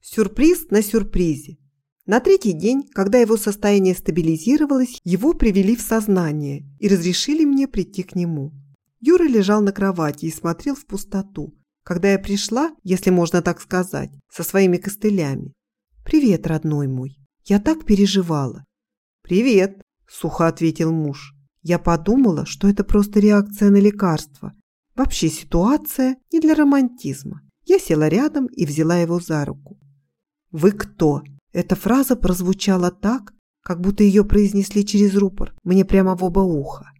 Сюрприз на сюрпризе. На третий день, когда его состояние стабилизировалось, его привели в сознание и разрешили мне прийти к нему. Юра лежал на кровати и смотрел в пустоту, когда я пришла, если можно так сказать, со своими костылями. «Привет, родной мой. Я так переживала». «Привет», – сухо ответил муж. Я подумала, что это просто реакция на лекарство. Вообще ситуация не для романтизма. Я села рядом и взяла его за руку. «Вы кто?» Эта фраза прозвучала так, как будто ее произнесли через рупор, мне прямо в оба уха.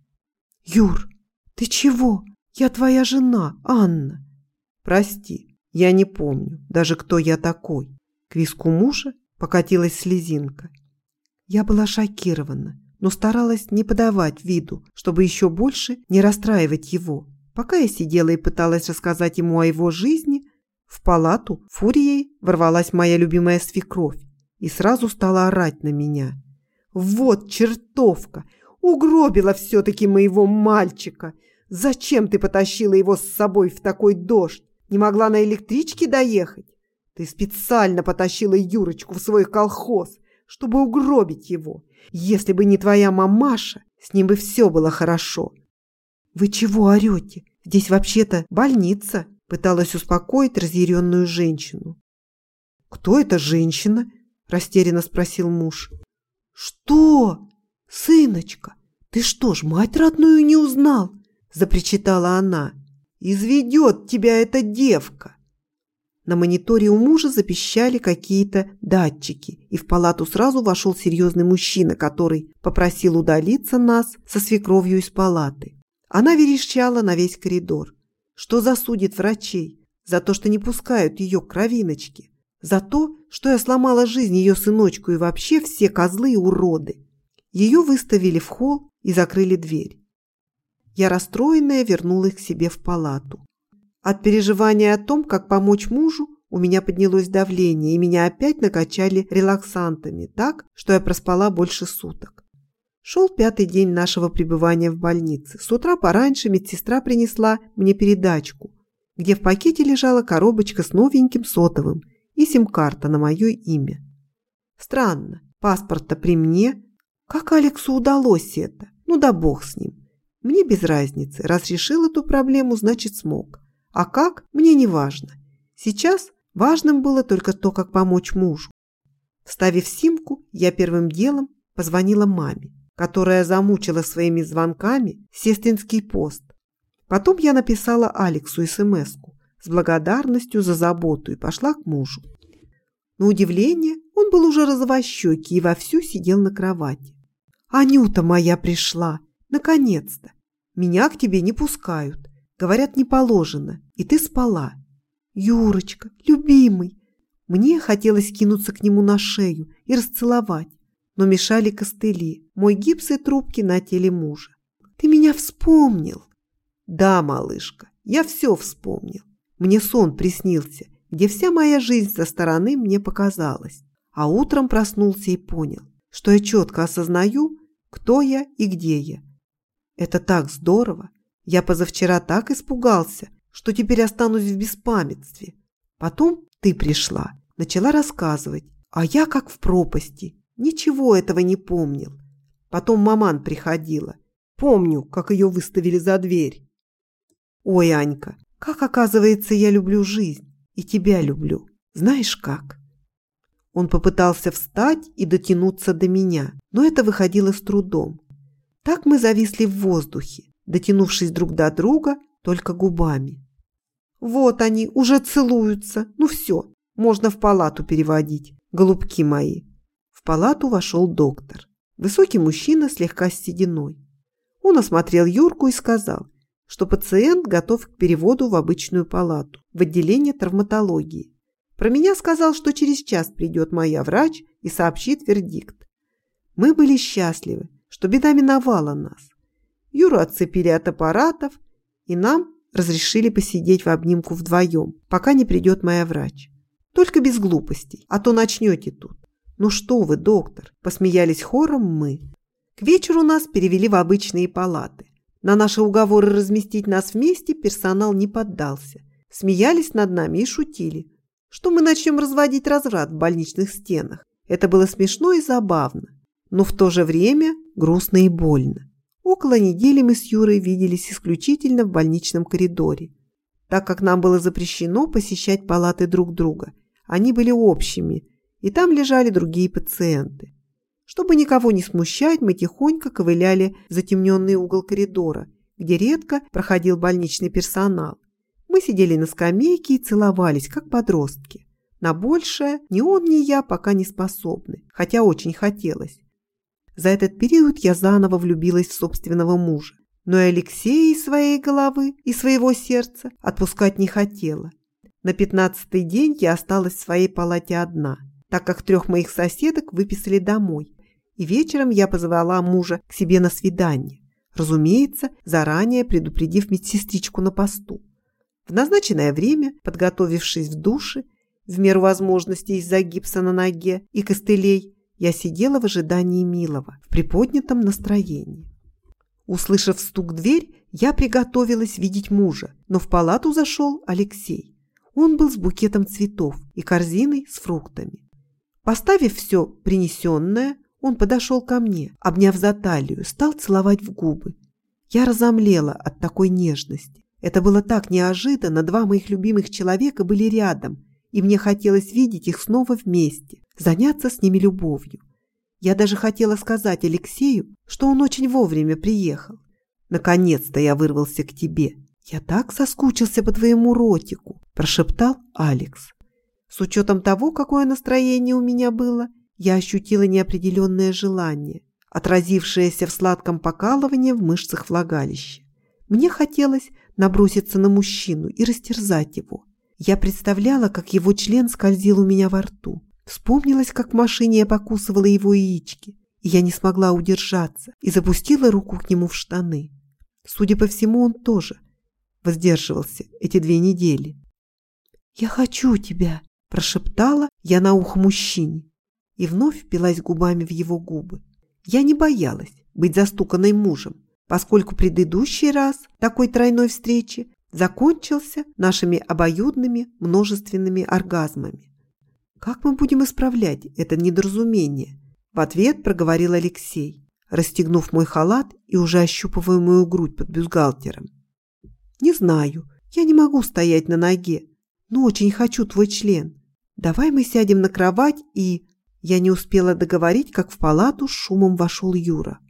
«Юр, ты чего? Я твоя жена, Анна». «Прости, я не помню, даже кто я такой». К виску мужа покатилась слезинка. Я была шокирована, но старалась не подавать виду, чтобы еще больше не расстраивать его. Пока я сидела и пыталась рассказать ему о его жизни, в палату фурией ворвалась моя любимая свекровь и сразу стала орать на меня. «Вот чертовка! Угробила все-таки моего мальчика! Зачем ты потащила его с собой в такой дождь? Не могла на электричке доехать? Ты специально потащила Юрочку в свой колхоз, чтобы угробить его. Если бы не твоя мамаша, с ним бы все было хорошо». «Вы чего орете? Здесь вообще-то больница!» Пыталась успокоить разъяренную женщину. «Кто эта женщина?» растерянно спросил муж. Что? Сыночка, ты что ж, мать родную не узнал? запричитала она. Изведет тебя эта девка. На мониторе у мужа запищали какие-то датчики, и в палату сразу вошел серьезный мужчина, который попросил удалиться нас со свекровью из палаты. Она верещала на весь коридор. Что засудит врачей? За то, что не пускают ее к кровиночке. За то, что я сломала жизнь ее сыночку и вообще все козлы и уроды. Ее выставили в холл и закрыли дверь. Я расстроенная вернулась к себе в палату. От переживания о том, как помочь мужу, у меня поднялось давление, и меня опять накачали релаксантами так, что я проспала больше суток. Шел пятый день нашего пребывания в больнице. С утра пораньше медсестра принесла мне передачку, где в пакете лежала коробочка с новеньким сотовым – и сим-карта на мое имя. Странно, паспорт-то при мне. Как Алексу удалось это? Ну да бог с ним. Мне без разницы. Раз решил эту проблему, значит смог. А как? Мне не важно. Сейчас важным было только то, как помочь мужу. Вставив симку, я первым делом позвонила маме, которая замучила своими звонками сестринский пост. Потом я написала Алексу смс с благодарностью за заботу и пошла к мужу. На удивление, он был уже розовощекий и вовсю сидел на кровати. «Анюта моя пришла! Наконец-то! Меня к тебе не пускают. Говорят, не положено, и ты спала. Юрочка, любимый!» Мне хотелось кинуться к нему на шею и расцеловать, но мешали костыли, мой гипс и трубки на теле мужа. «Ты меня вспомнил!» «Да, малышка, я все вспомнил. Мне сон приснился, где вся моя жизнь со стороны мне показалась. А утром проснулся и понял, что я четко осознаю, кто я и где я. Это так здорово. Я позавчера так испугался, что теперь останусь в беспамятстве. Потом ты пришла, начала рассказывать, а я как в пропасти. Ничего этого не помнил. Потом маман приходила. Помню, как ее выставили за дверь. Ой, Анька, как оказывается, я люблю жизнь и тебя люблю. Знаешь как? Он попытался встать и дотянуться до меня, но это выходило с трудом. Так мы зависли в воздухе, дотянувшись друг до друга только губами. Вот они, уже целуются. Ну все, можно в палату переводить, голубки мои. В палату вошел доктор. Высокий мужчина слегка с. Он осмотрел Юрку и сказал – что пациент готов к переводу в обычную палату, в отделение травматологии. Про меня сказал, что через час придет моя врач и сообщит вердикт. Мы были счастливы, что беда миновала нас. Юру отцепили от аппаратов, и нам разрешили посидеть в обнимку вдвоем, пока не придет моя врач. Только без глупостей, а то начнете тут. «Ну что вы, доктор?» – посмеялись хором мы. К вечеру нас перевели в обычные палаты. На наши уговоры разместить нас вместе персонал не поддался. Смеялись над нами и шутили. что мы начнем разводить разврат в больничных стенах. Это было смешно и забавно, но в то же время грустно и больно. Около недели мы с Юрой виделись исключительно в больничном коридоре, так как нам было запрещено посещать палаты друг друга. Они были общими, и там лежали другие пациенты. Чтобы никого не смущать, мы тихонько ковыляли в затемненный угол коридора, где редко проходил больничный персонал. Мы сидели на скамейке и целовались, как подростки. На большее ни он, ни я пока не способны, хотя очень хотелось. За этот период я заново влюбилась в собственного мужа. Но и Алексея из своей головы и своего сердца отпускать не хотела. На пятнадцатый день я осталась в своей палате одна, так как трех моих соседок выписали домой, и вечером я позвала мужа к себе на свидание, разумеется, заранее предупредив медсестричку на посту. В назначенное время, подготовившись в душе, в меру возможностей из-за гипса на ноге и костылей, я сидела в ожидании милого, в приподнятом настроении. Услышав стук в дверь, я приготовилась видеть мужа, но в палату зашел Алексей. Он был с букетом цветов и корзиной с фруктами. Поставив все принесенное, он подошел ко мне, обняв за талию, стал целовать в губы. Я разомлела от такой нежности. Это было так неожиданно, два моих любимых человека были рядом, и мне хотелось видеть их снова вместе, заняться с ними любовью. Я даже хотела сказать Алексею, что он очень вовремя приехал. Наконец-то я вырвался к тебе. Я так соскучился по твоему ротику, прошептал Алекс. С учетом того, какое настроение у меня было, я ощутила неопределенное желание, отразившееся в сладком покалывании в мышцах влагалища. Мне хотелось наброситься на мужчину и растерзать его. Я представляла, как его член скользил у меня во рту. Вспомнилось, как в машине я покусывала его яички, и я не смогла удержаться и запустила руку к нему в штаны. Судя по всему, он тоже воздерживался эти две недели. «Я хочу тебя!» – прошептала я на ухо мужчине и вновь впилась губами в его губы. Я не боялась быть застуканной мужем, поскольку предыдущий раз такой тройной встречи закончился нашими обоюдными множественными оргазмами. «Как мы будем исправлять это недоразумение?» В ответ проговорил Алексей, расстегнув мой халат и уже ощупывая мою грудь под бюстгальтером. «Не знаю, я не могу стоять на ноге, но очень хочу твой член. Давай мы сядем на кровать и...» Я не успела договорить, как в палату с шумом вошел Юра.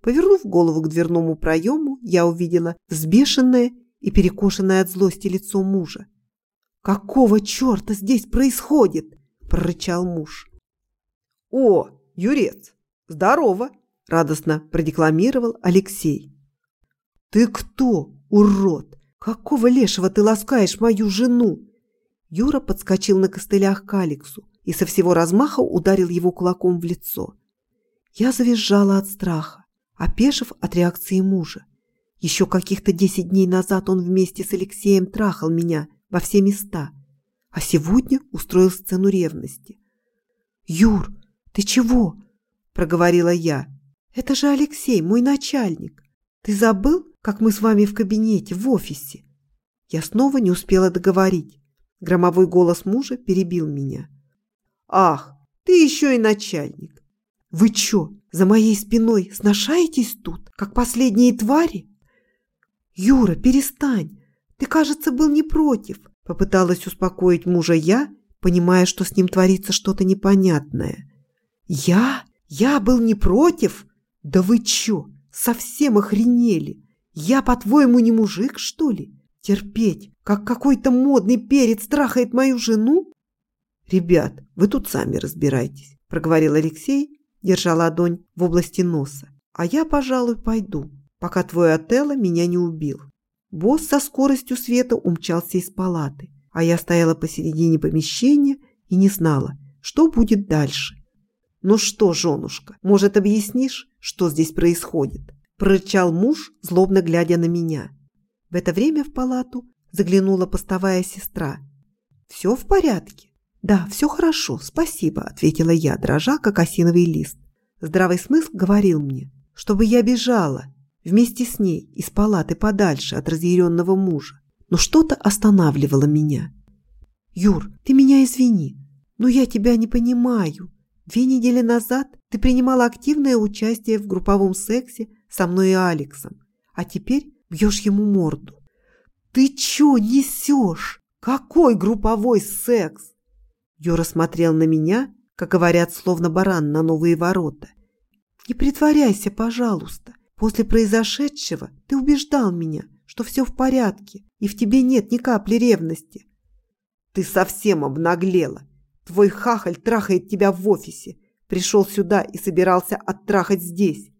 Повернув голову к дверному проему, я увидела взбешенное и перекошенное от злости лицо мужа. «Какого черта здесь происходит?» – прорычал муж. «О, Юрец, здорово!» – радостно продекламировал Алексей. «Ты кто, урод? Какого лешего ты ласкаешь мою жену?» Юра подскочил на костылях к Алексу и со всего размаха ударил его кулаком в лицо. Я завизжала от страха, опешив от реакции мужа. Еще каких-то десять дней назад он вместе с Алексеем трахал меня во все места, а сегодня устроил сцену ревности. «Юр, ты чего?» – проговорила я. «Это же Алексей, мой начальник. Ты забыл, как мы с вами в кабинете, в офисе?» Я снова не успела договорить. Громовой голос мужа перебил меня. Ах, ты еще и начальник. Вы что, за моей спиной сношаетесь тут, как последние твари? Юра, перестань. Ты, кажется, был не против. Попыталась успокоить мужа я, понимая, что с ним творится что-то непонятное. Я? Я был не против? Да вы чё, совсем охренели? Я, по-твоему, не мужик, что ли? Терпеть, как какой-то модный перец трахает мою жену? «Ребят, вы тут сами разбирайтесь», – проговорил Алексей, держа ладонь в области носа. «А я, пожалуй, пойду, пока твой Отелло меня не убил». Босс со скоростью света умчался из палаты, а я стояла посередине помещения и не знала, что будет дальше. «Ну что, женушка, может, объяснишь, что здесь происходит?» – прорычал муж, злобно глядя на меня. В это время в палату заглянула постовая сестра. «Все в порядке?» «Да, все хорошо, спасибо», – ответила я, дрожа, как осиновый лист. Здравый смысл говорил мне, чтобы я бежала вместе с ней из палаты подальше от разъяренного мужа. Но что-то останавливало меня. Юр, ты меня извини, но я тебя не понимаю. Две недели назад ты принимала активное участие в групповом сексе со мной и Алексом, а теперь бьешь ему морду. Ты чё несешь? Какой групповой секс? Юра смотрел на меня, как говорят, словно баран на новые ворота. Не притворяйся, пожалуйста. После произошедшего ты убеждал меня, что все в порядке, и в тебе нет ни капли ревности. Ты совсем обнаглела. Твой хахаль трахает тебя в офисе. Пришел сюда и собирался оттрахать здесь.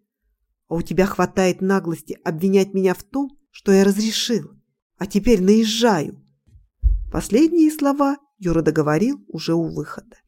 А у тебя хватает наглости обвинять меня в том, что я разрешил. А теперь наезжаю. Последние слова Юра договорил уже у выхода.